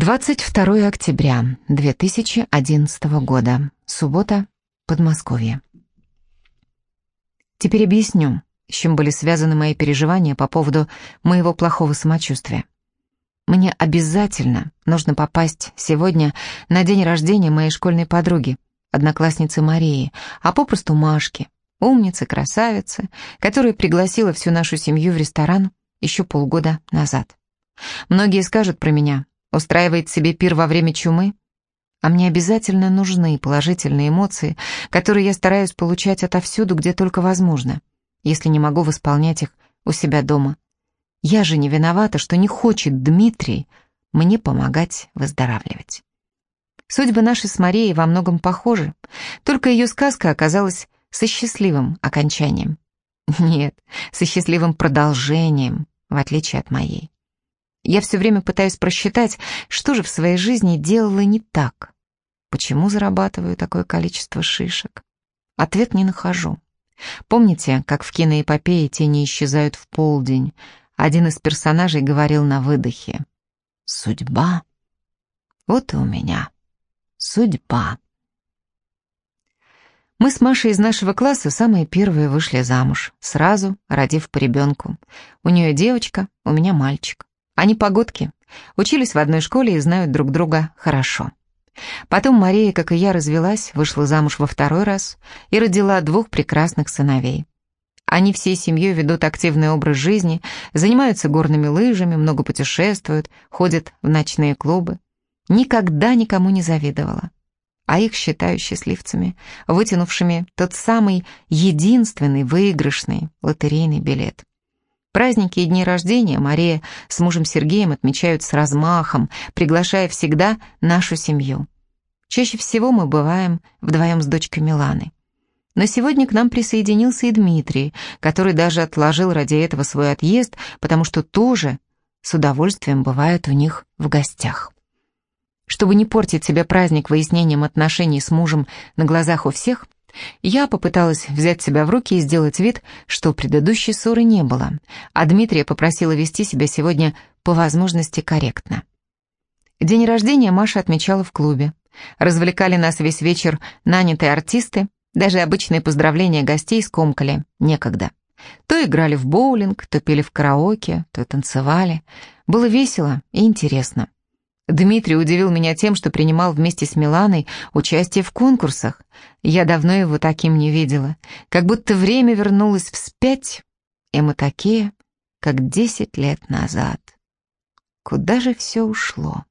22 октября 2011 года. Суббота, Подмосковье. Теперь объясню, с чем были связаны мои переживания по поводу моего плохого самочувствия. Мне обязательно нужно попасть сегодня на день рождения моей школьной подруги, одноклассницы Марии, а попросту Машки, умницы, красавицы, которая пригласила всю нашу семью в ресторан еще полгода назад. Многие скажут про меня, устраивает себе пир во время чумы, а мне обязательно нужны положительные эмоции, которые я стараюсь получать отовсюду, где только возможно, если не могу восполнять их у себя дома. Я же не виновата, что не хочет Дмитрий мне помогать выздоравливать. Судьбы наши с Марией во многом похожи, только ее сказка оказалась со счастливым окончанием. Нет, со счастливым продолжением, в отличие от моей. Я все время пытаюсь просчитать, что же в своей жизни делала не так. Почему зарабатываю такое количество шишек? Ответ не нахожу. Помните, как в киноэпопее тени исчезают в полдень? Один из персонажей говорил на выдохе. «Судьба? Вот и у меня. Судьба». Мы с Машей из нашего класса самые первые вышли замуж, сразу родив по ребенку. У нее девочка, у меня мальчик. Они погодки, учились в одной школе и знают друг друга хорошо. Потом Мария, как и я, развелась, вышла замуж во второй раз и родила двух прекрасных сыновей. Они всей семьей ведут активный образ жизни, занимаются горными лыжами, много путешествуют, ходят в ночные клубы. Никогда никому не завидовала. А их считаю счастливцами, вытянувшими тот самый единственный выигрышный лотерейный билет. Праздники и дни рождения Мария с мужем Сергеем отмечают с размахом, приглашая всегда нашу семью. Чаще всего мы бываем вдвоем с дочкой Миланы. Но сегодня к нам присоединился и Дмитрий, который даже отложил ради этого свой отъезд, потому что тоже с удовольствием бывает у них в гостях. Чтобы не портить себе праздник выяснением отношений с мужем на глазах у всех, я попыталась взять себя в руки и сделать вид, что предыдущей ссоры не было, а Дмитрия попросила вести себя сегодня по возможности корректно. День рождения Маша отмечала в клубе. Развлекали нас весь вечер нанятые артисты, даже обычные поздравления гостей скомкали, некогда. То играли в боулинг, то пели в караоке, то танцевали. Было весело и интересно. Дмитрий удивил меня тем, что принимал вместе с Миланой участие в конкурсах. Я давно его таким не видела. Как будто время вернулось вспять, и мы такие, как десять лет назад. Куда же все ушло?